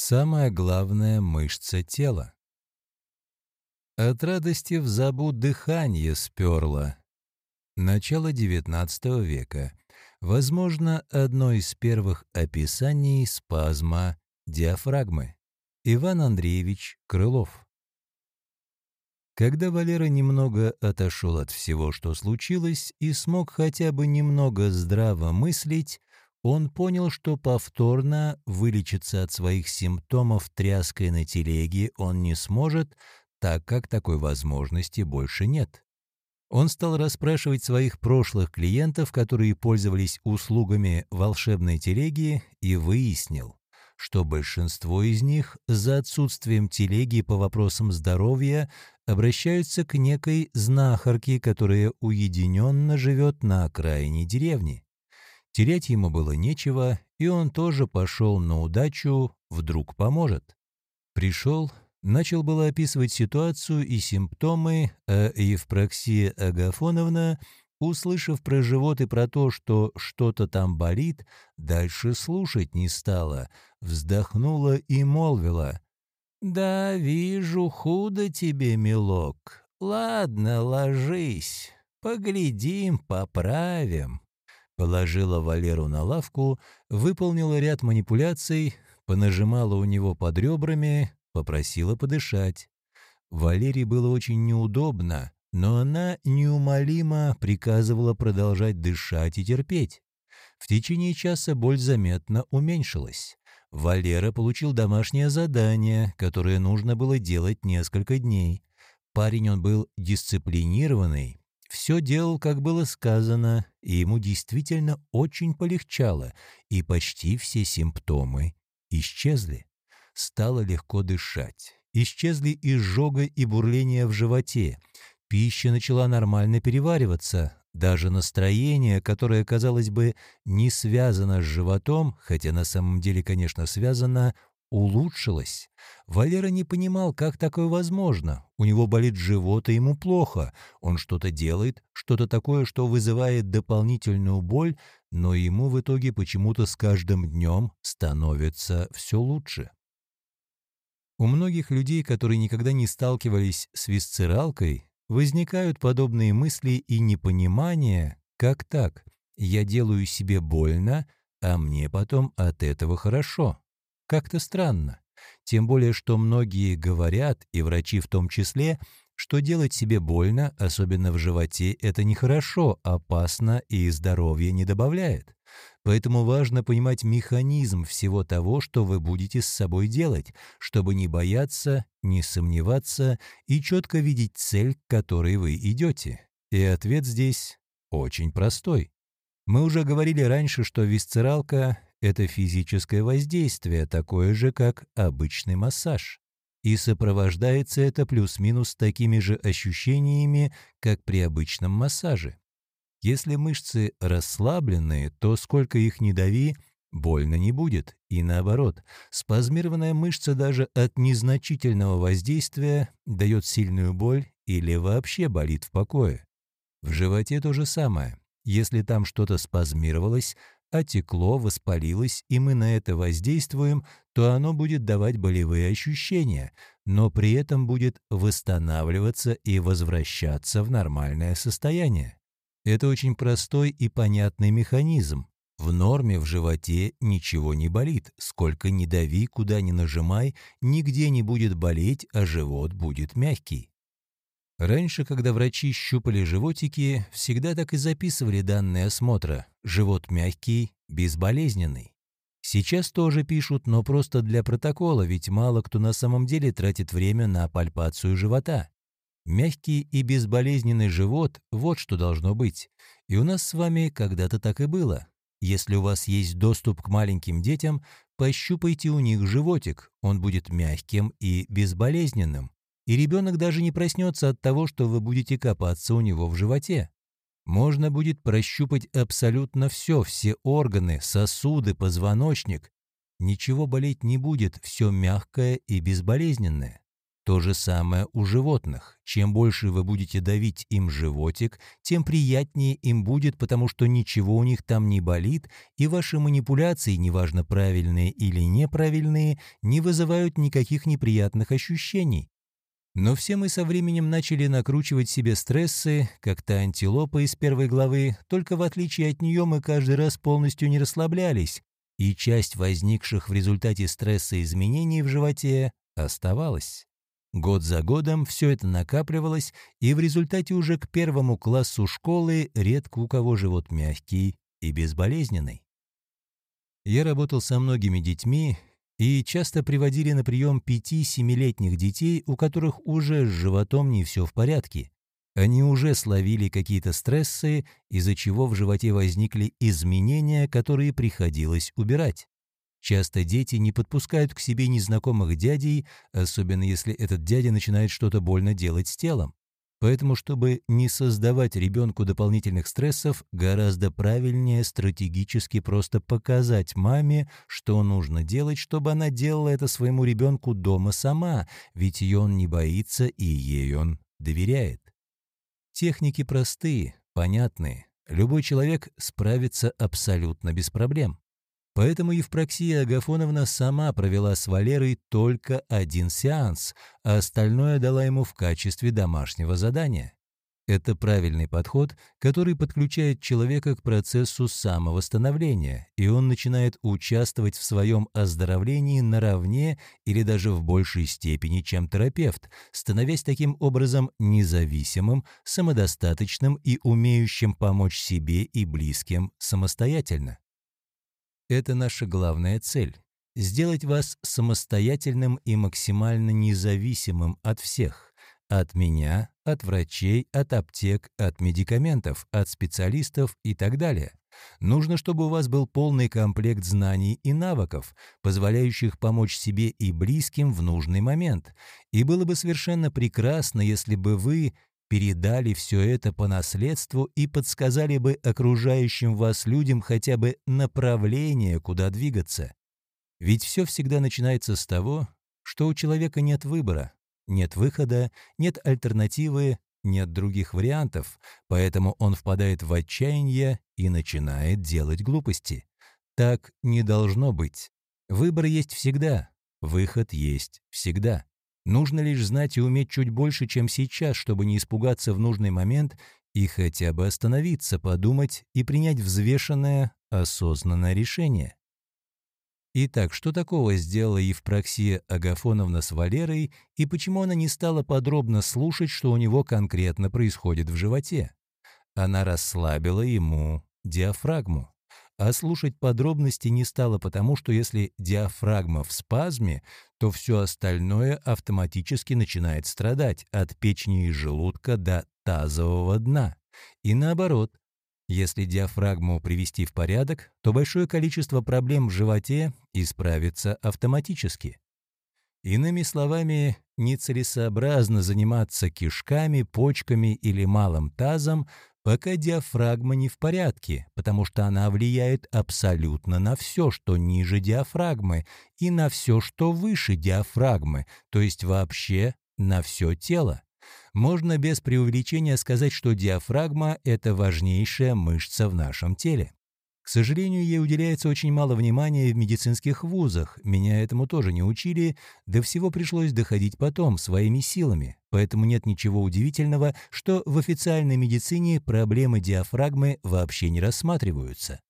Самая главная мышца тела. От радости в забу дыхание сперло. Начало XIX века. Возможно, одно из первых описаний спазма диафрагмы. Иван Андреевич Крылов. Когда Валера немного отошел от всего, что случилось, и смог хотя бы немного здраво мыслить, он понял, что повторно вылечиться от своих симптомов тряской на телеге он не сможет, так как такой возможности больше нет. Он стал расспрашивать своих прошлых клиентов, которые пользовались услугами волшебной телеги, и выяснил, что большинство из них за отсутствием телеги по вопросам здоровья обращаются к некой знахарке, которая уединенно живет на окраине деревни. Терять ему было нечего, и он тоже пошел на удачу, вдруг поможет. Пришел, начал было описывать ситуацию и симптомы, а Евпроксия Агафоновна, услышав про живот и про то, что что-то там болит, дальше слушать не стала, вздохнула и молвила. «Да, вижу, худо тебе, милок. Ладно, ложись, поглядим, поправим». Положила Валеру на лавку, выполнила ряд манипуляций, понажимала у него под ребрами, попросила подышать. Валерии было очень неудобно, но она неумолимо приказывала продолжать дышать и терпеть. В течение часа боль заметно уменьшилась. Валера получил домашнее задание, которое нужно было делать несколько дней. Парень он был дисциплинированный, все делал, как было сказано, и ему действительно очень полегчало, и почти все симптомы исчезли. Стало легко дышать. Исчезли изжога и бурление в животе. Пища начала нормально перевариваться. Даже настроение, которое, казалось бы, не связано с животом, хотя на самом деле, конечно, связано, улучшилось. Валера не понимал, как такое возможно. У него болит живот, и ему плохо. Он что-то делает, что-то такое, что вызывает дополнительную боль, но ему в итоге почему-то с каждым днем становится все лучше. У многих людей, которые никогда не сталкивались с висцералкой, возникают подобные мысли и непонимание, как так, я делаю себе больно, а мне потом от этого хорошо. Как-то странно. Тем более, что многие говорят, и врачи в том числе, что делать себе больно, особенно в животе, это нехорошо, опасно и здоровья не добавляет. Поэтому важно понимать механизм всего того, что вы будете с собой делать, чтобы не бояться, не сомневаться и четко видеть цель, к которой вы идете. И ответ здесь очень простой. Мы уже говорили раньше, что висцералка это физическое воздействие, такое же, как обычный массаж. И сопровождается это плюс-минус такими же ощущениями, как при обычном массаже. Если мышцы расслабленные, то сколько их ни дави, больно не будет. И наоборот, спазмированная мышца даже от незначительного воздействия дает сильную боль или вообще болит в покое. В животе то же самое. Если там что-то спазмировалось, отекло, воспалилось, и мы на это воздействуем, то оно будет давать болевые ощущения, но при этом будет восстанавливаться и возвращаться в нормальное состояние. Это очень простой и понятный механизм. В норме в животе ничего не болит, сколько ни дави, куда ни нажимай, нигде не будет болеть, а живот будет мягкий. Раньше, когда врачи щупали животики, всегда так и записывали данные осмотра. Живот мягкий, безболезненный. Сейчас тоже пишут, но просто для протокола, ведь мало кто на самом деле тратит время на пальпацию живота. Мягкий и безболезненный живот – вот что должно быть. И у нас с вами когда-то так и было. Если у вас есть доступ к маленьким детям, пощупайте у них животик, он будет мягким и безболезненным и ребенок даже не проснется от того, что вы будете копаться у него в животе. Можно будет прощупать абсолютно все, все органы, сосуды, позвоночник. Ничего болеть не будет, все мягкое и безболезненное. То же самое у животных. Чем больше вы будете давить им животик, тем приятнее им будет, потому что ничего у них там не болит, и ваши манипуляции, неважно правильные или неправильные, не вызывают никаких неприятных ощущений. Но все мы со временем начали накручивать себе стрессы, как та антилопа из первой главы, только в отличие от нее мы каждый раз полностью не расслаблялись, и часть возникших в результате стресса изменений в животе оставалась. Год за годом все это накапливалось, и в результате уже к первому классу школы редко у кого живот мягкий и безболезненный. Я работал со многими детьми, и часто приводили на прием 5-7-летних детей, у которых уже с животом не все в порядке. Они уже словили какие-то стрессы, из-за чего в животе возникли изменения, которые приходилось убирать. Часто дети не подпускают к себе незнакомых дядей, особенно если этот дядя начинает что-то больно делать с телом. Поэтому, чтобы не создавать ребенку дополнительных стрессов, гораздо правильнее стратегически просто показать маме, что нужно делать, чтобы она делала это своему ребенку дома сама, ведь ее он не боится и ей он доверяет. Техники простые, понятные. Любой человек справится абсолютно без проблем. Поэтому Евпроксия Агафоновна сама провела с Валерой только один сеанс, а остальное дала ему в качестве домашнего задания. Это правильный подход, который подключает человека к процессу самовосстановления, и он начинает участвовать в своем оздоровлении наравне или даже в большей степени, чем терапевт, становясь таким образом независимым, самодостаточным и умеющим помочь себе и близким самостоятельно. Это наша главная цель – сделать вас самостоятельным и максимально независимым от всех. От меня, от врачей, от аптек, от медикаментов, от специалистов и так далее. Нужно, чтобы у вас был полный комплект знаний и навыков, позволяющих помочь себе и близким в нужный момент. И было бы совершенно прекрасно, если бы вы передали все это по наследству и подсказали бы окружающим вас людям хотя бы направление, куда двигаться. Ведь все всегда начинается с того, что у человека нет выбора, нет выхода, нет альтернативы, нет других вариантов, поэтому он впадает в отчаяние и начинает делать глупости. Так не должно быть. Выбор есть всегда, выход есть всегда. Нужно лишь знать и уметь чуть больше, чем сейчас, чтобы не испугаться в нужный момент и хотя бы остановиться, подумать и принять взвешенное, осознанное решение. Итак, что такого сделала Евпроксия Агафоновна с Валерой и почему она не стала подробно слушать, что у него конкретно происходит в животе? Она расслабила ему диафрагму а слушать подробности не стала потому, что если диафрагма в спазме, то все остальное автоматически начинает страдать от печени и желудка до тазового дна. И наоборот, если диафрагму привести в порядок, то большое количество проблем в животе исправится автоматически. Иными словами, нецелесообразно заниматься кишками, почками или малым тазом, пока диафрагма не в порядке, потому что она влияет абсолютно на все, что ниже диафрагмы, и на все, что выше диафрагмы, то есть вообще на все тело. Можно без преувеличения сказать, что диафрагма – это важнейшая мышца в нашем теле. К сожалению, ей уделяется очень мало внимания в медицинских вузах. Меня этому тоже не учили, до всего пришлось доходить потом, своими силами. Поэтому нет ничего удивительного, что в официальной медицине проблемы диафрагмы вообще не рассматриваются.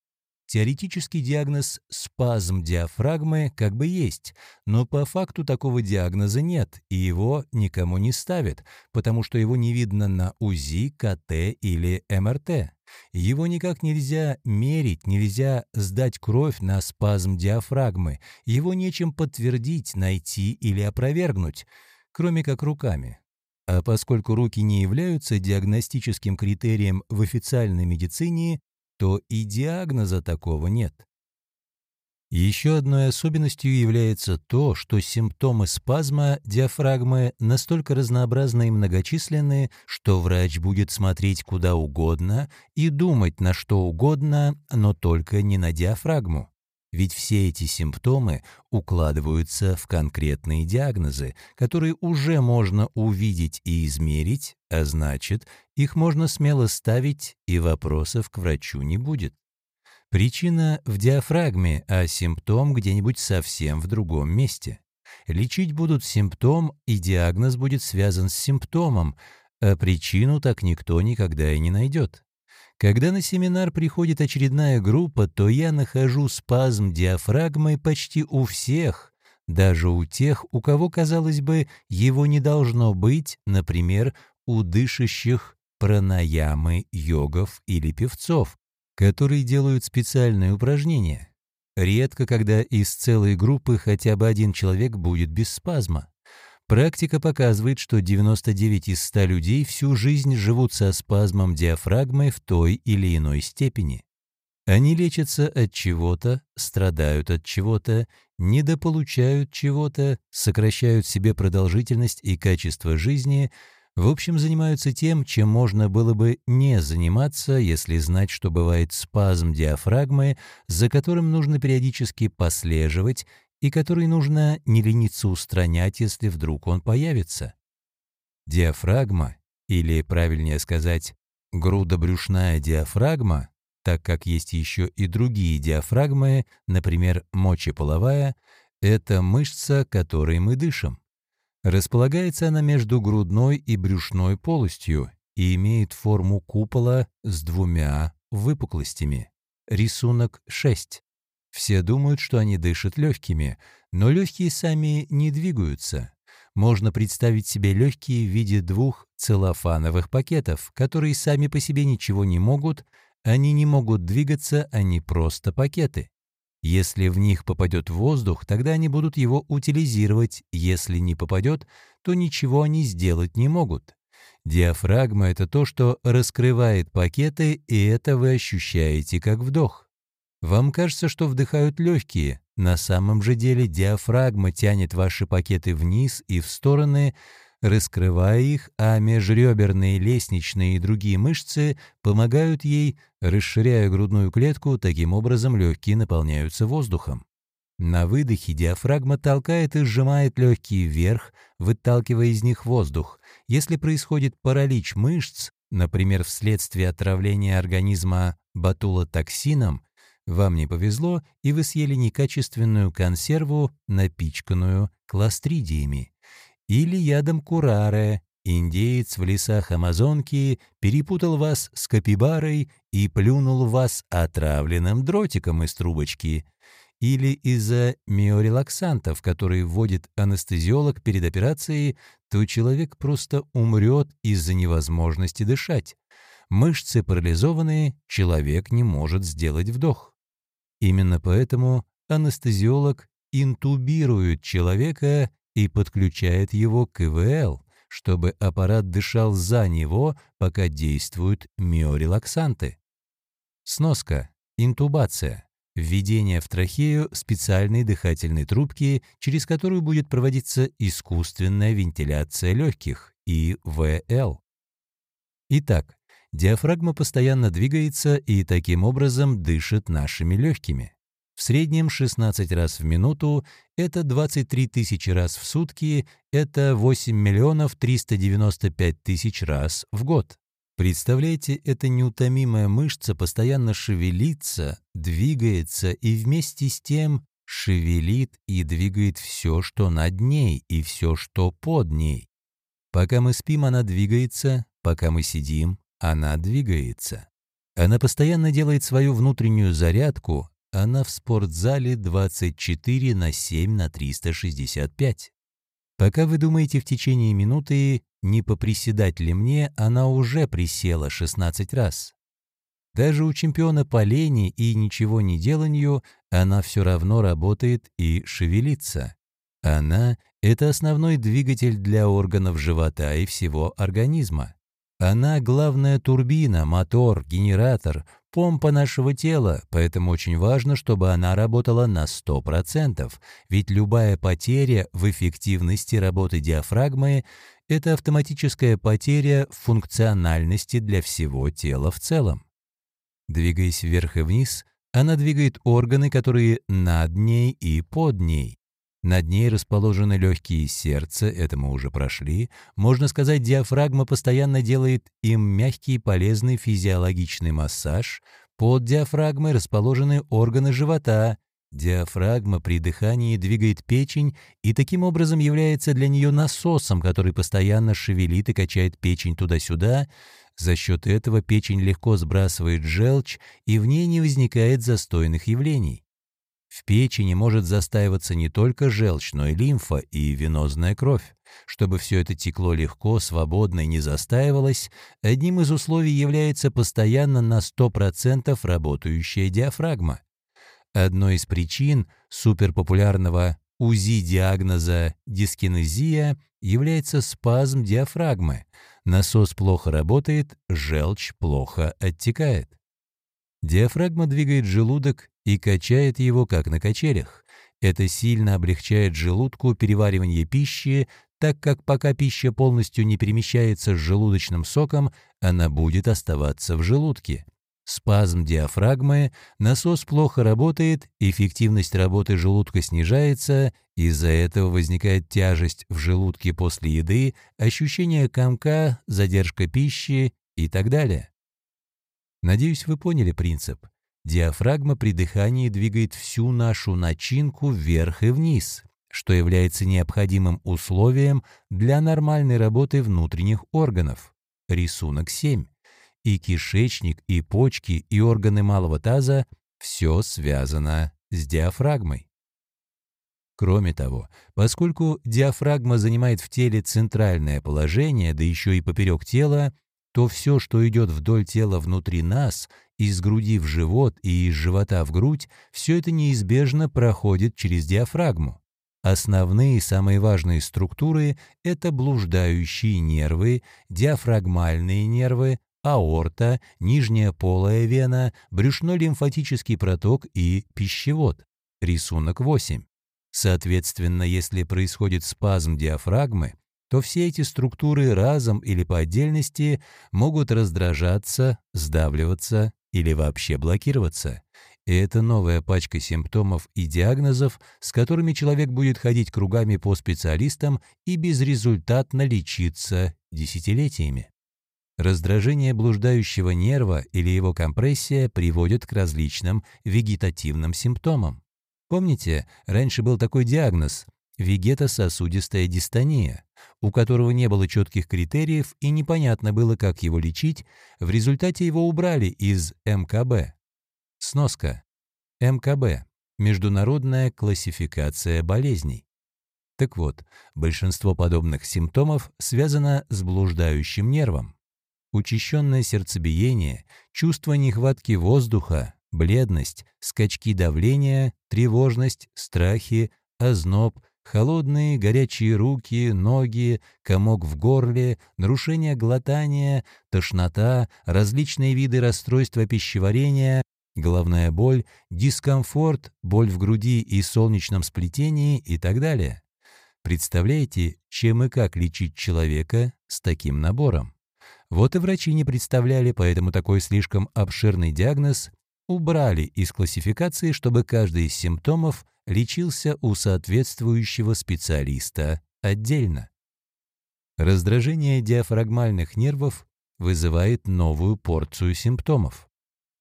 Теоретический диагноз спазм диафрагмы как бы есть, но по факту такого диагноза нет, и его никому не ставят, потому что его не видно на УЗИ, КТ или МРТ. Его никак нельзя мерить, нельзя сдать кровь на спазм диафрагмы, его нечем подтвердить, найти или опровергнуть, кроме как руками. А поскольку руки не являются диагностическим критерием в официальной медицине, то и диагноза такого нет. Еще одной особенностью является то, что симптомы спазма диафрагмы настолько разнообразны и многочисленны, что врач будет смотреть куда угодно и думать на что угодно, но только не на диафрагму. ведь все эти симптомы укладываются в конкретные диагнозы, которые уже можно увидеть и измерить, а значит, их можно смело ставить, и вопросов к врачу не будет. Причина в диафрагме, а симптом где-нибудь совсем в другом месте. Лечить будут симптом, и диагноз будет связан с симптомом, а причину так никто никогда и не найдет. Когда на семинар приходит очередная группа, то я нахожу спазм диафрагмы почти у всех, даже у тех, у кого, казалось бы, его не должно быть, например, у дышащих пранаямы йогов или певцов, которые делают специальные упражнения. Редко, когда из целой группы хотя бы один человек будет без спазма. Практика показывает, что 99 из 100 людей всю жизнь живут со спазмом диафрагмы в той или иной степени. Они лечатся от чего-то, страдают от чего-то, недополучают чего-то, сокращают себе продолжительность и качество жизни – в общем, занимаются тем, чем можно было бы не заниматься, если знать, что бывает спазм диафрагмы, за которым нужно периодически послеживать и который нужно не лениться устранять, если вдруг он появится. Диафрагма, или, правильнее сказать, грудобрюшная диафрагма, так как есть еще и другие диафрагмы, например, мочеполовая, это мышца, которой мы дышим. Располагается она между грудной и брюшной полостью и имеет форму купола с двумя выпуклостями. Рисунок 6. Все думают, что они дышат легкими, но легкие сами не двигаются. Можно представить себе легкие в виде двух целлофановых пакетов, которые сами по себе ничего не могут, они не могут двигаться, они просто пакеты. Если в них попадет воздух, тогда они будут его утилизировать, если не попадет, то ничего они сделать не могут. Диафрагма — это то, что раскрывает пакеты, и это вы ощущаете как вдох. Вам кажется, что вдыхают легкие. На самом же деле диафрагма тянет ваши пакеты вниз и в стороны, раскрывая их, а межреберные, лестничные и другие мышцы помогают ей, расширяя грудную клетку, таким образом легкие наполняются воздухом. На выдохе диафрагма толкает и сжимает легкие вверх, выталкивая из них воздух. Если происходит паралич мышц, например, вследствие отравления организма ботулотоксином, вам не повезло, и вы съели некачественную консерву, напичканную кластридиями или ядом кураре. Индеец в лесах Амазонки перепутал вас с капибарой и плюнул вас отравленным дротиком из трубочки. Или из-за миорелаксантов, которые вводит анестезиолог перед операцией, то человек просто умрет из-за невозможности дышать. Мышцы парализованы, человек не может сделать вдох. Именно поэтому анестезиолог интубирует человека и подключает его к ИВЛ, чтобы аппарат дышал за него, пока действуют миорелаксанты. Сноска. Интубация. Введение в трахею специальной дыхательной трубки, через которую будет проводиться искусственная вентиляция легких, ИВЛ. Итак, диафрагма постоянно двигается и таким образом дышит нашими легкими. В среднем 16 раз в минуту, это 23 тысячи раз в сутки, это 8 миллионов 395 тысяч раз в год. Представляете, эта неутомимая мышца постоянно шевелится, двигается и вместе с тем шевелит и двигает все, что над ней и все, что под ней. Пока мы спим, она двигается, пока мы сидим, она двигается. Она постоянно делает свою внутреннюю зарядку, она в спортзале 24 на 7 на 365. Пока вы думаете в течение минуты, не поприседать ли мне, она уже присела 16 раз. Даже у чемпиона по лени и ничего не деланию она все равно работает и шевелится. Она — это основной двигатель для органов живота и всего организма. Она — главная турбина, мотор, генератор, помпа нашего тела, поэтому очень важно, чтобы она работала на 100%, ведь любая потеря в эффективности работы диафрагмы – это автоматическая потеря функциональности для всего тела в целом. Двигаясь вверх и вниз, Она двигает органы, которые над ней и под ней. Над ней расположены легкие сердца, это мы уже прошли. Можно сказать, диафрагма постоянно делает им мягкий полезный физиологичный массаж. Под диафрагмой расположены органы живота. Диафрагма при дыхании двигает печень и таким образом является для нее насосом, который постоянно шевелит и качает печень туда-сюда. За счет этого печень легко сбрасывает желчь, и в ней не возникает застойных явлений. В печени может застаиваться не только желчь, но и лимфа и венозная кровь. Чтобы все это текло легко, свободно и не застаивалось, одним из условий является постоянно на 100% работающая диафрагма. Одной из причин суперпопулярного УЗИ-диагноза дискинезия является спазм диафрагмы. Насос плохо работает, желчь плохо оттекает. Диафрагма двигает желудок и качает его, как на качелях. Это сильно облегчает желудку переваривание пищи, так как пока пища полностью не перемещается с желудочным соком, она будет оставаться в желудке. Спазм диафрагмы, насос плохо работает, эффективность работы желудка снижается, из-за этого возникает тяжесть в желудке после еды, ощущение комка, задержка пищи и так далее. Надеюсь, вы поняли принцип. Диафрагма при дыхании двигает всю нашу начинку вверх и вниз, что является необходимым условием для нормальной работы внутренних органов. Рисунок 7. И кишечник, и почки, и органы малого таза – все связано с диафрагмой. Кроме того, поскольку диафрагма занимает в теле центральное положение, да еще и поперек тела, то все, что идет вдоль тела внутри нас, из груди в живот и из живота в грудь, все это неизбежно проходит через диафрагму. Основные самые важные структуры – это блуждающие нервы, диафрагмальные нервы, аорта, нижняя полая вена, брюшно-лимфатический проток и пищевод. Рисунок 8. Соответственно, если происходит спазм диафрагмы, то все эти структуры разом или по отдельности могут раздражаться, сдавливаться или вообще блокироваться. И это новая пачка симптомов и диагнозов, с которыми человек будет ходить кругами по специалистам и безрезультатно лечиться десятилетиями. Раздражение блуждающего нерва или его компрессия приводят к различным вегетативным симптомам. Помните, раньше был такой диагноз – вегетососудистая дистония у которого не было четких критериев и непонятно было, как его лечить, в результате его убрали из МКБ. Сноска. МКБ – Международная классификация болезней. Так вот, большинство подобных симптомов связано с блуждающим нервом. Учащенное сердцебиение, чувство нехватки воздуха, бледность, скачки давления, тревожность, страхи, озноб, Холодные горячие руки, ноги, комок в горле, нарушение глотания, тошнота, различные виды расстройства пищеварения, головная боль, дискомфорт, боль в груди и солнечном сплетении и так далее. Представляете, чем и как лечить человека с таким набором? Вот и врачи не представляли, поэтому такой слишком обширный диагноз убрали из классификации, чтобы каждый из симптомов лечился у соответствующего специалиста отдельно. Раздражение диафрагмальных нервов вызывает новую порцию симптомов.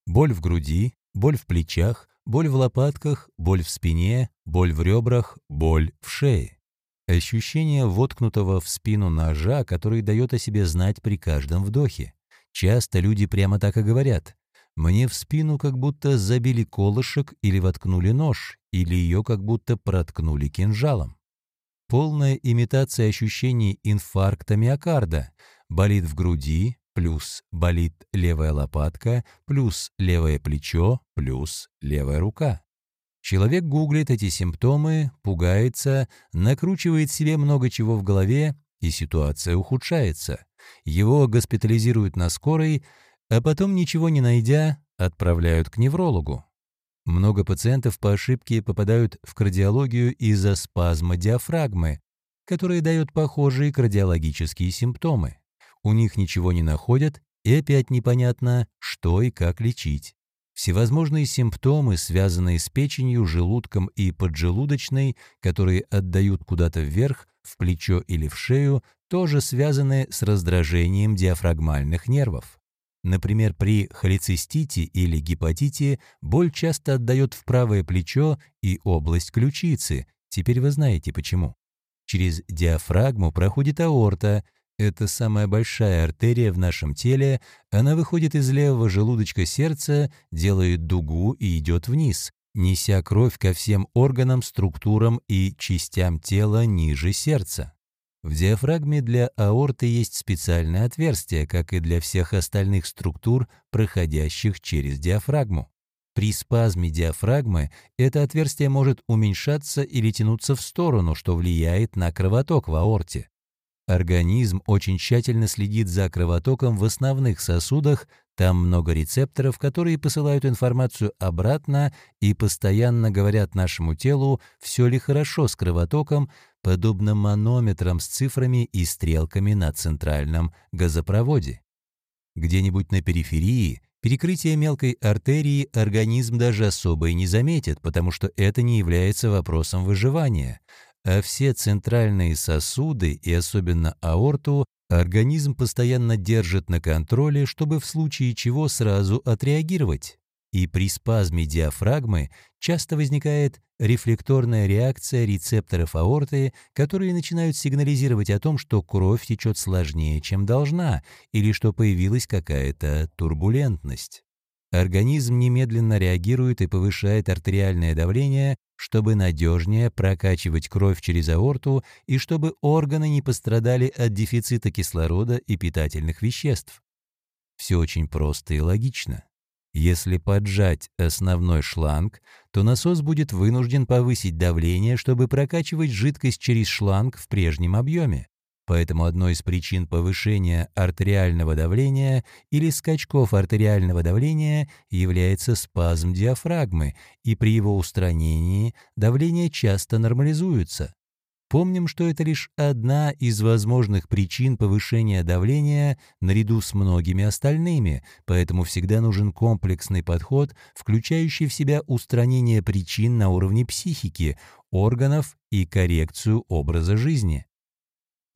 Боль в груди, боль в плечах, боль в лопатках, боль в спине, боль в ребрах, боль в шее. Ощущение воткнутого в спину ножа, который дает о себе знать при каждом вдохе. Часто люди прямо так и говорят. Мне в спину как будто забили колышек или воткнули нож, или ее как будто проткнули кинжалом. Полная имитация ощущений инфаркта миокарда. Болит в груди, плюс болит левая лопатка, плюс левое плечо, плюс левая рука. Человек гуглит эти симптомы, пугается, накручивает себе много чего в голове, и ситуация ухудшается. Его госпитализируют на скорой, а потом, ничего не найдя, отправляют к неврологу. Много пациентов по ошибке попадают в кардиологию из-за спазма диафрагмы, которая дает похожие кардиологические симптомы. У них ничего не находят, и опять непонятно, что и как лечить. Всевозможные симптомы, связанные с печенью, желудком и поджелудочной, которые отдают куда-то вверх, в плечо или в шею, тоже связаны с раздражением диафрагмальных нервов. Например, при холецистите или гепатите боль часто отдает в правое плечо и область ключицы. Теперь вы знаете почему. Через диафрагму проходит аорта, это самая большая артерия в нашем теле, она выходит из левого желудочка сердца, делает дугу и идет вниз, неся кровь ко всем органам, структурам и частям тела ниже сердца. В диафрагме для аорты есть специальное отверстие, как и для всех остальных структур, проходящих через диафрагму. При спазме диафрагмы это отверстие может уменьшаться или тянуться в сторону, что влияет на кровоток в аорте. Организм очень тщательно следит за кровотоком в основных сосудах, там много рецепторов, которые посылают информацию обратно и постоянно говорят нашему телу, все ли хорошо с кровотоком, подобно манометрам с цифрами и стрелками на центральном газопроводе. Где-нибудь на периферии перекрытие мелкой артерии организм даже особо и не заметит, потому что это не является вопросом выживания – а все центральные сосуды и особенно аорту организм постоянно держит на контроле, чтобы в случае чего сразу отреагировать. И при спазме диафрагмы часто возникает рефлекторная реакция рецепторов аорты, которые начинают сигнализировать о том, что кровь течет сложнее, чем должна, или что появилась какая-то турбулентность. Организм немедленно реагирует и повышает артериальное давление, чтобы надежнее прокачивать кровь через аорту и чтобы органы не пострадали от дефицита кислорода и питательных веществ. Все очень просто и логично. Если поджать основной шланг, то насос будет вынужден повысить давление, чтобы прокачивать жидкость через шланг в прежнем объеме. Поэтому одной из причин повышения артериального давления или скачков артериального давления является спазм диафрагмы, и при его устранении давление часто нормализуется. Помним, что это лишь одна из возможных причин повышения давления наряду с многими остальными, поэтому всегда нужен комплексный подход, включающий в себя устранение причин на уровне психики, органов и коррекцию образа жизни.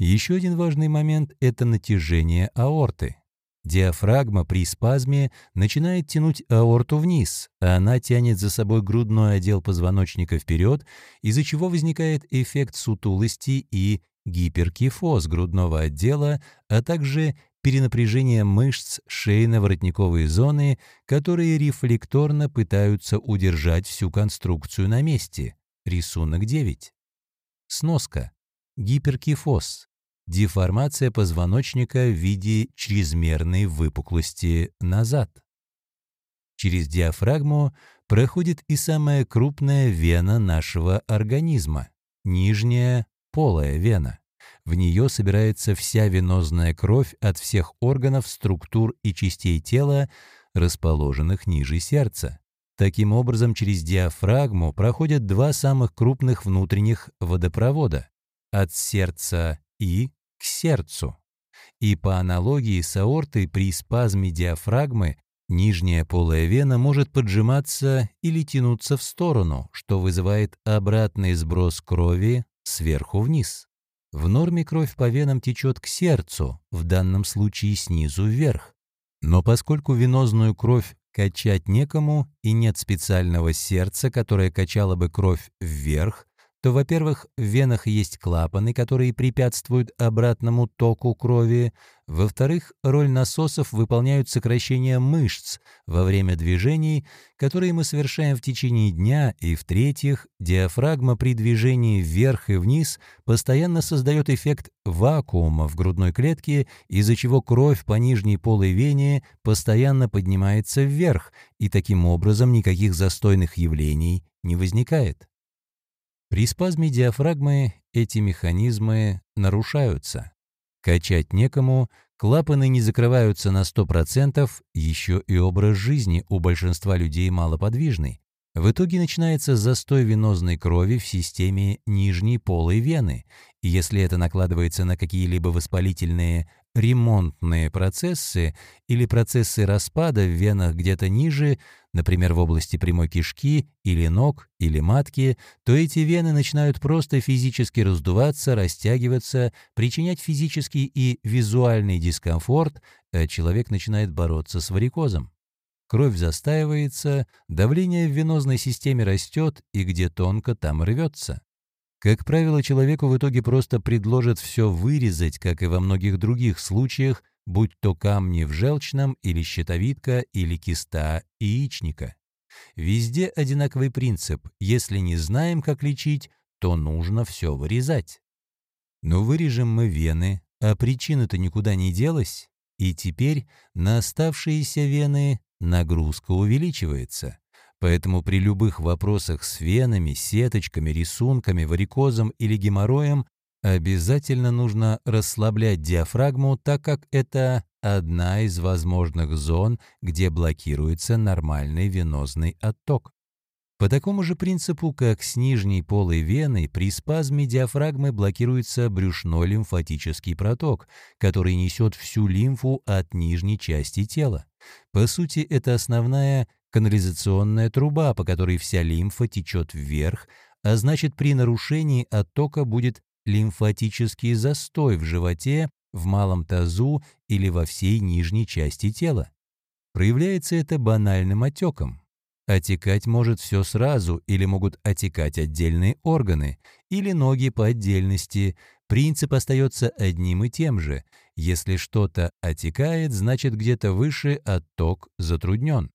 Еще один важный момент – это натяжение аорты. Диафрагма при спазме начинает тянуть аорту вниз, а она тянет за собой грудной отдел позвоночника вперед, из-за чего возникает эффект сутулости и гиперкифоз грудного отдела, а также перенапряжение мышц шейно-воротниковой зоны, которые рефлекторно пытаются удержать всю конструкцию на месте. Рисунок 9. Сноска. Гиперкифоз деформация позвоночника в виде чрезмерной выпуклости назад. Через диафрагму проходит и самая крупная вена нашего организма – нижняя полая вена. В нее собирается вся венозная кровь от всех органов, структур и частей тела, расположенных ниже сердца. Таким образом, через диафрагму проходят два самых крупных внутренних водопровода – от сердца и к сердцу. И по аналогии с аортой при спазме диафрагмы нижняя полая вена может поджиматься или тянуться в сторону, что вызывает обратный сброс крови сверху вниз. В норме кровь по венам течет к сердцу, в данном случае снизу вверх. Но поскольку венозную кровь качать некому и нет специального сердца, которое качало бы кровь вверх, то, во-первых, в венах есть клапаны, которые препятствуют обратному току крови, во-вторых, роль насосов выполняют сокращение мышц во время движений, которые мы совершаем в течение дня, и, в-третьих, диафрагма при движении вверх и вниз постоянно создает эффект вакуума в грудной клетке, из-за чего кровь по нижней полой вене постоянно поднимается вверх, и таким образом никаких застойных явлений не возникает. При спазме диафрагмы эти механизмы нарушаются. Качать некому, клапаны не закрываются на 100%, еще и образ жизни у большинства людей малоподвижный. В итоге начинается застой венозной крови в системе нижней полой вены, если это накладывается на какие-либо воспалительные ремонтные процессы или процессы распада в венах где-то ниже, например, в области прямой кишки или ног или матки, то эти вены начинают просто физически раздуваться, растягиваться, причинять физический и визуальный дискомфорт, а человек начинает бороться с варикозом. Кровь застаивается, давление в венозной системе растет, и где тонко, там рвется. Как правило, человеку в итоге просто предложат все вырезать, как и во многих других случаях, будь то камни в желчном или щитовидка или киста яичника. Везде одинаковый принцип. Если не знаем, как лечить, то нужно все вырезать. Но вырежем мы вены, а причина-то никуда не делась, и теперь на оставшиеся вены нагрузка увеличивается. Поэтому при любых вопросах с венами, сеточками, рисунками, варикозом или геморроем обязательно нужно расслаблять диафрагму, так как это одна из возможных зон, где блокируется нормальный венозный отток. По такому же принципу, как с нижней полой вены, при спазме диафрагмы блокируется брюшной лимфатический проток, который несет всю лимфу от нижней части тела. По сути, это основная канализационная труба, по которой вся лимфа течет вверх, а значит при нарушении оттока будет лимфатический застой в животе, в малом тазу или во всей нижней части тела. Проявляется это банальным отеком. Отекать может все сразу, или могут отекать отдельные органы, или ноги по отдельности. Принцип остается одним и тем же. Если что-то отекает, значит где-то выше отток затруднен.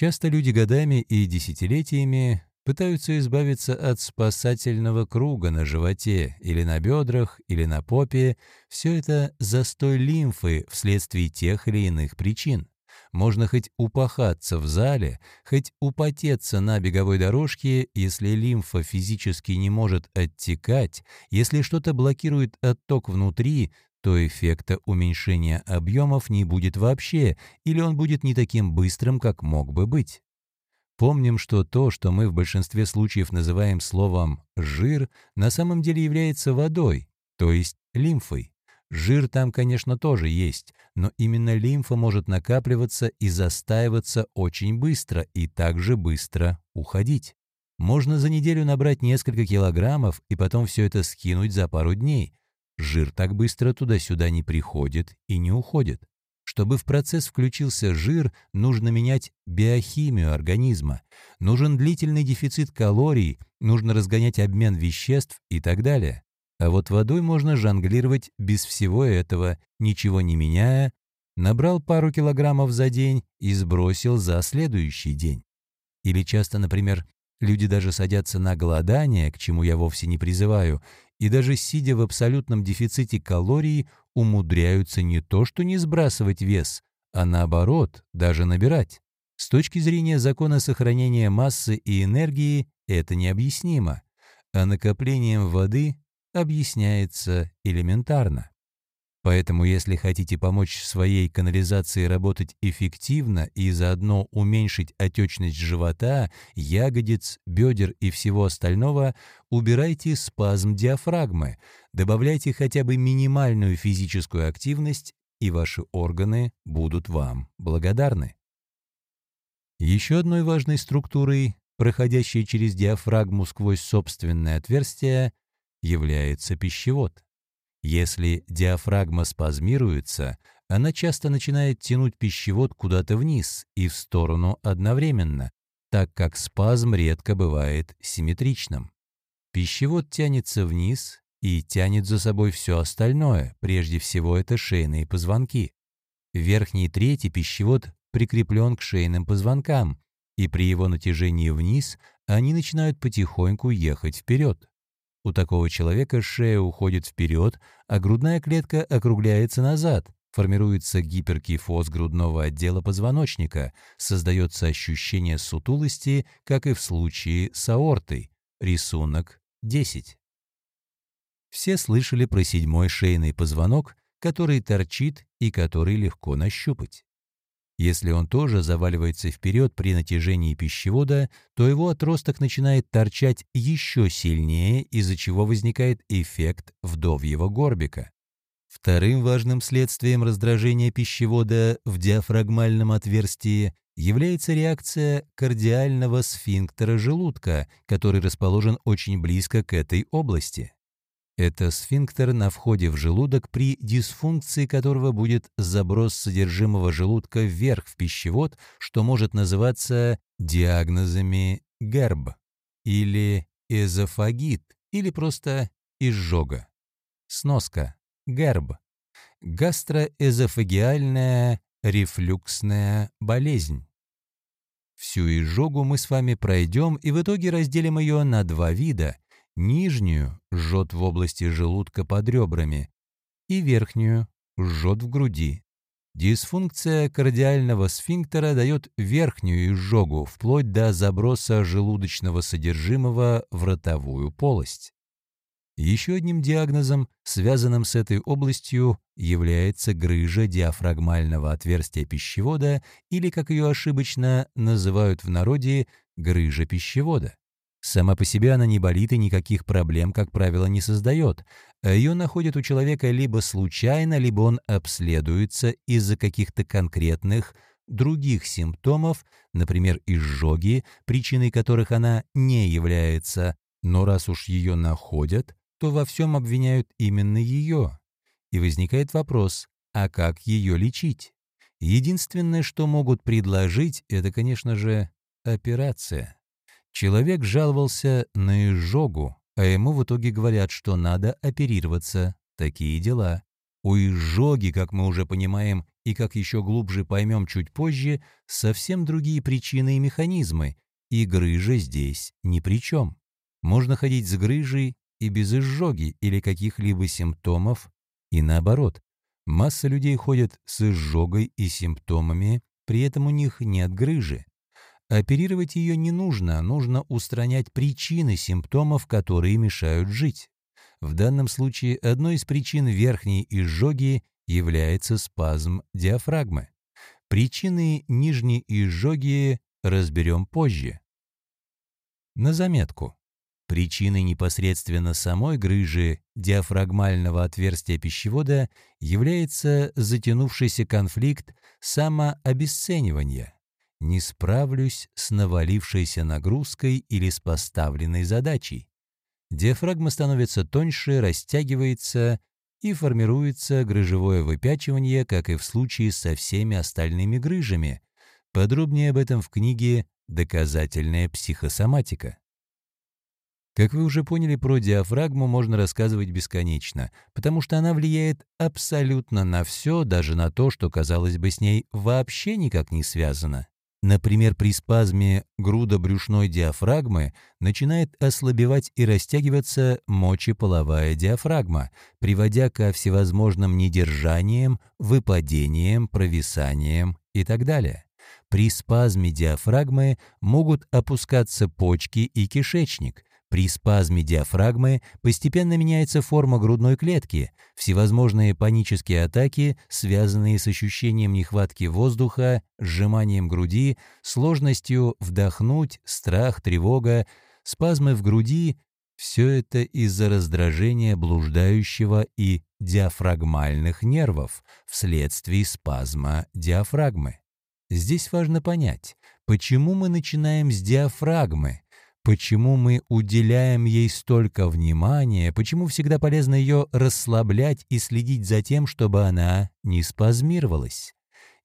Часто люди годами и десятилетиями пытаются избавиться от спасательного круга на животе или на бедрах, или на попе. Все это застой лимфы вследствие тех или иных причин. Можно хоть упахаться в зале, хоть употеться на беговой дорожке, если лимфа физически не может оттекать, если что-то блокирует отток внутри, то эффекта уменьшения объемов не будет вообще, или он будет не таким быстрым, как мог бы быть. Помним, что то, что мы в большинстве случаев называем словом «жир», на самом деле является водой, то есть лимфой. Жир там, конечно, тоже есть, но именно лимфа может накапливаться и застаиваться очень быстро и также быстро уходить. Можно за неделю набрать несколько килограммов и потом все это скинуть за пару дней, Жир так быстро туда-сюда не приходит и не уходит. Чтобы в процесс включился жир, нужно менять биохимию организма. Нужен длительный дефицит калорий, нужно разгонять обмен веществ и так далее. А вот водой можно жонглировать без всего этого, ничего не меняя, набрал пару килограммов за день и сбросил за следующий день. Или часто, например, люди даже садятся на голодание, к чему я вовсе не призываю, и даже сидя в абсолютном дефиците калорий, умудряются не то что не сбрасывать вес, а наоборот, даже набирать. С точки зрения закона сохранения массы и энергии это необъяснимо, а накоплением воды объясняется элементарно. Поэтому, если хотите помочь своей канализации работать эффективно и заодно уменьшить отечность живота, ягодиц, бедер и всего остального, убирайте спазм диафрагмы, добавляйте хотя бы минимальную физическую активность, и ваши органы будут вам благодарны. Еще одной важной структурой, проходящей через диафрагму сквозь собственное отверстие, является пищевод. Если диафрагма спазмируется, она часто начинает тянуть пищевод куда-то вниз и в сторону одновременно, так как спазм редко бывает симметричным. Пищевод тянется вниз и тянет за собой все остальное, прежде всего это шейные позвонки. В верхней трети пищевод прикреплен к шейным позвонкам, и при его натяжении вниз они начинают потихоньку ехать вперед. У такого человека шея уходит вперед, а грудная клетка округляется назад, формируется гиперкифоз грудного отдела позвоночника, создается ощущение сутулости, как и в случае с аортой. Рисунок 10. Все слышали про седьмой шейный позвонок, который торчит и который легко нащупать. Если он тоже заваливается вперед при натяжении пищевода, то его отросток начинает торчать еще сильнее, из-за чего возникает эффект вдовьего горбика. Вторым важным следствием раздражения пищевода в диафрагмальном отверстии является реакция кардиального сфинктера желудка, который расположен очень близко к этой области. Это сфинктер на входе в желудок, при дисфункции которого будет заброс содержимого желудка вверх в пищевод, что может называться диагнозами ГЕРБ или эзофагит или просто изжога. Сноска. ГЕРБ. Гастроэзофагиальная рефлюксная болезнь. Всю изжогу мы с вами пройдем и в итоге разделим ее на два вида – Нижнюю жжет в области желудка под ребрами и верхнюю жжет в груди. Дисфункция кардиального сфинктера дает верхнюю изжогу, вплоть до заброса желудочного содержимого в ротовую полость. Еще одним диагнозом, связанным с этой областью, является грыжа диафрагмального отверстия пищевода или, как ее ошибочно называют в народе, грыжа пищевода. Сама по себе она не болит и никаких проблем, как правило, не создает. Ее находят у человека либо случайно, либо он обследуется из-за каких-то конкретных других симптомов, например, изжоги, причиной которых она не является. Но раз уж ее находят, то во всем обвиняют именно ее. И возникает вопрос, а как ее лечить? Единственное, что могут предложить, это, конечно же, операция. Человек жаловался на изжогу, а ему в итоге говорят, что надо оперироваться. Такие дела. У изжоги, как мы уже понимаем и как еще глубже поймем чуть позже, совсем другие причины и механизмы, и грыжа здесь ни при чем. Можно ходить с грыжей и без изжоги или каких-либо симптомов, и наоборот. Масса людей ходят с изжогой и симптомами, при этом у них нет грыжи. Оперировать ее не нужно, нужно устранять причины симптомов, которые мешают жить. В данном случае одной из причин верхней изжоги является спазм диафрагмы. Причины нижней изжоги разберем позже. На заметку. Причиной непосредственно самой грыжи диафрагмального отверстия пищевода является затянувшийся конфликт самообесценивания – не справлюсь с навалившейся нагрузкой или с поставленной задачей. Диафрагма становится тоньше, растягивается и формируется грыжевое выпячивание, как и в случае со всеми остальными грыжами. Подробнее об этом в книге «Доказательная психосоматика». Как вы уже поняли, про диафрагму можно рассказывать бесконечно, потому что она влияет абсолютно на все, даже на то, что, казалось бы, с ней вообще никак не связано. Например, при спазме груда брюшной диафрагмы начинает ослабевать и растягиваться мочеполовая диафрагма, приводя ко всевозможным недержаниям, выпадениям, провисаниям и так далее. При спазме диафрагмы могут опускаться почки и кишечник, при спазме диафрагмы постепенно меняется форма грудной клетки, всевозможные панические атаки, связанные с ощущением нехватки воздуха, сжиманием груди, сложностью вдохнуть, страх, тревога, спазмы в груди – все это из-за раздражения блуждающего и диафрагмальных нервов вследствие спазма диафрагмы. Здесь важно понять, почему мы начинаем с диафрагмы, Почему мы уделяем ей столько внимания, почему всегда полезно ее расслаблять и следить за тем, чтобы она не спазмировалась?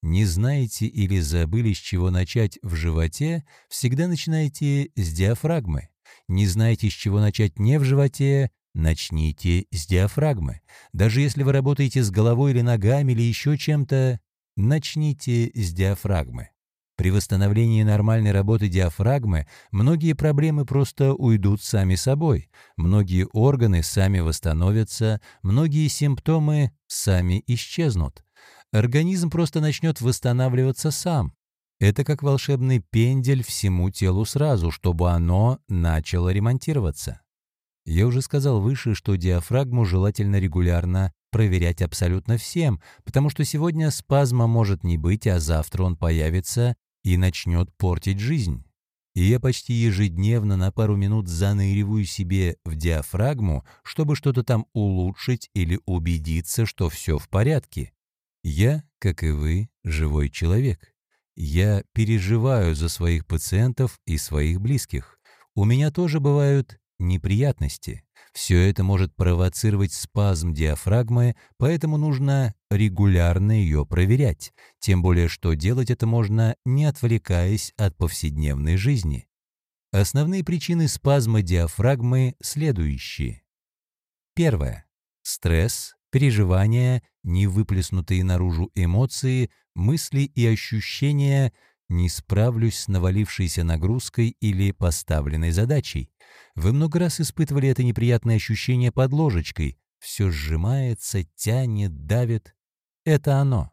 Не знаете или забыли, с чего начать в животе, всегда начинайте с диафрагмы. Не знаете, с чего начать не в животе, начните с диафрагмы. Даже если вы работаете с головой или ногами или еще чем-то, начните с диафрагмы. При восстановлении нормальной работы диафрагмы многие проблемы просто уйдут сами собой, многие органы сами восстановятся, многие симптомы сами исчезнут. Организм просто начнет восстанавливаться сам. Это как волшебный пендель всему телу сразу, чтобы оно начало ремонтироваться. Я уже сказал выше, что диафрагму желательно регулярно проверять абсолютно всем, потому что сегодня спазма может не быть, а завтра он появится и начнет портить жизнь. И я почти ежедневно на пару минут заныриваю себе в диафрагму, чтобы что-то там улучшить или убедиться, что все в порядке. Я, как и вы, живой человек. Я переживаю за своих пациентов и своих близких. У меня тоже бывают неприятности. Все это может провоцировать спазм диафрагмы, поэтому нужно регулярно ее проверять, тем более что делать это можно, не отвлекаясь от повседневной жизни. Основные причины спазма диафрагмы следующие. Первое. Стресс, переживания, невыплеснутые наружу эмоции, мысли и ощущения – не справлюсь с навалившейся нагрузкой или поставленной задачей. Вы много раз испытывали это неприятное ощущение под ложечкой. Все сжимается, тянет, давит. Это оно.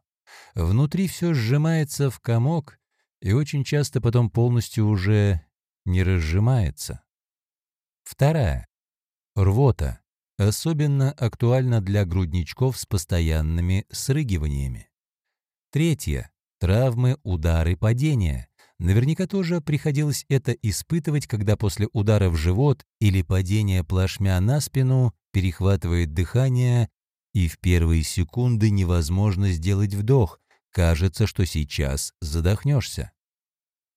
Внутри все сжимается в комок и очень часто потом полностью уже не разжимается. Вторая. Рвота. Особенно актуальна для грудничков с постоянными срыгиваниями. Третье. Травмы, удары, падения. Наверняка тоже приходилось это испытывать, когда после удара в живот или падения плашмя на спину перехватывает дыхание, и в первые секунды невозможно сделать вдох. Кажется, что сейчас задохнешься.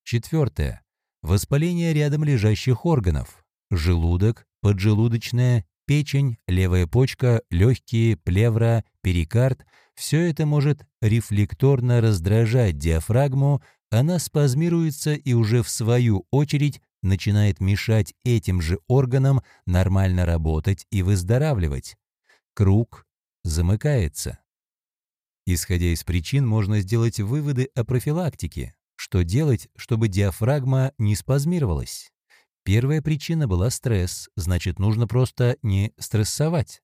Четвертое. Воспаление рядом лежащих органов. Желудок, поджелудочная, печень, левая почка, легкие, плевра, перикард – все это может рефлекторно раздражать диафрагму, она спазмируется и уже в свою очередь начинает мешать этим же органам нормально работать и выздоравливать. Круг замыкается. Исходя из причин, можно сделать выводы о профилактике. Что делать, чтобы диафрагма не спазмировалась? Первая причина была стресс, значит, нужно просто не стрессовать.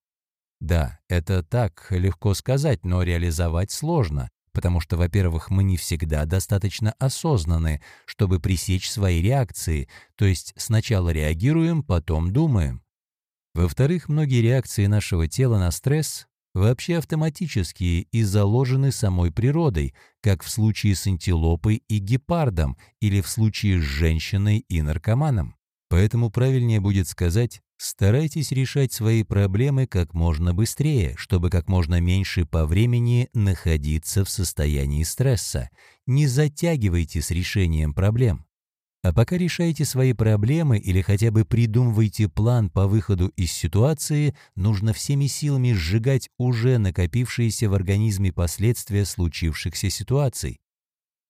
Да, это так легко сказать, но реализовать сложно, потому что, во-первых, мы не всегда достаточно осознаны, чтобы пресечь свои реакции, то есть сначала реагируем, потом думаем. Во-вторых, многие реакции нашего тела на стресс вообще автоматические и заложены самой природой, как в случае с антилопой и гепардом или в случае с женщиной и наркоманом. Поэтому правильнее будет сказать Старайтесь решать свои проблемы как можно быстрее, чтобы как можно меньше по времени находиться в состоянии стресса. Не затягивайте с решением проблем. А пока решаете свои проблемы или хотя бы придумываете план по выходу из ситуации, нужно всеми силами сжигать уже накопившиеся в организме последствия случившихся ситуаций.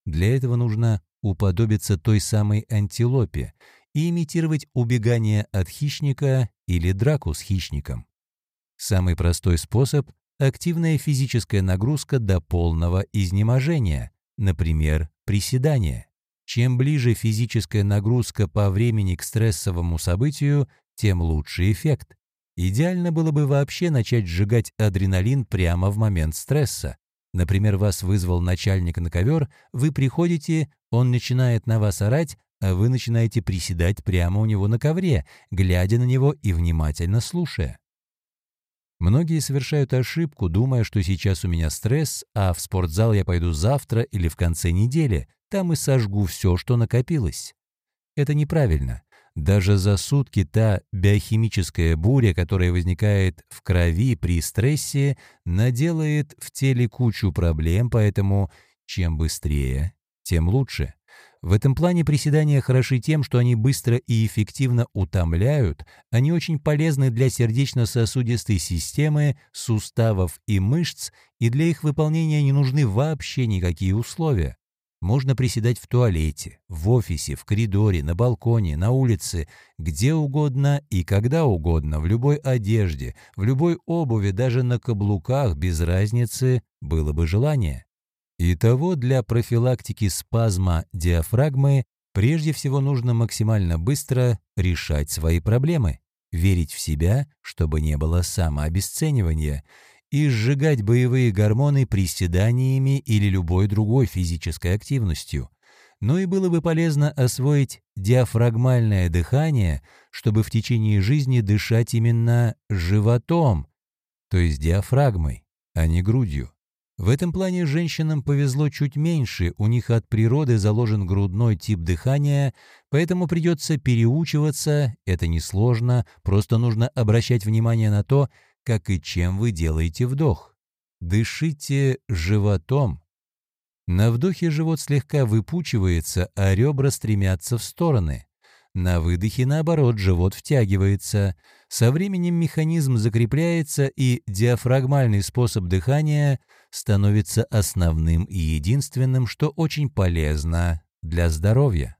Для этого нужно уподобиться той самой антилопе – и имитировать убегание от хищника или драку с хищником. Самый простой способ – активная физическая нагрузка до полного изнеможения, например, приседание. Чем ближе физическая нагрузка по времени к стрессовому событию, тем лучший эффект. Идеально было бы вообще начать сжигать адреналин прямо в момент стресса. Например, вас вызвал начальник на ковер, вы приходите, он начинает на вас орать, вы начинаете приседать прямо у него на ковре, глядя на него и внимательно слушая. Многие совершают ошибку, думая, что сейчас у меня стресс, а в спортзал я пойду завтра или в конце недели, там и сожгу все, что накопилось. Это неправильно. Даже за сутки та биохимическая буря, которая возникает в крови при стрессе, наделает в теле кучу проблем, поэтому чем быстрее, тем лучше. В этом плане приседания хороши тем, что они быстро и эффективно утомляют, они очень полезны для сердечно-сосудистой системы, суставов и мышц, и для их выполнения не нужны вообще никакие условия. Можно приседать в туалете, в офисе, в коридоре, на балконе, на улице, где угодно и когда угодно, в любой одежде, в любой обуви, даже на каблуках, без разницы, было бы желание. Итого для профилактики спазма диафрагмы прежде всего нужно максимально быстро решать свои проблемы, верить в себя, чтобы не было самообесценивания, и сжигать боевые гормоны приседаниями или любой другой физической активностью. Но и было бы полезно освоить диафрагмальное дыхание, чтобы в течение жизни дышать именно животом, то есть диафрагмой, а не грудью. В этом плане женщинам повезло чуть меньше, у них от природы заложен грудной тип дыхания, поэтому придется переучиваться, это несложно, просто нужно обращать внимание на то, как и чем вы делаете вдох. Дышите животом. На вдохе живот слегка выпучивается, а ребра стремятся в стороны. На выдохе, наоборот, живот втягивается. Со временем механизм закрепляется, и диафрагмальный способ дыхания становится основным и единственным, что очень полезно для здоровья.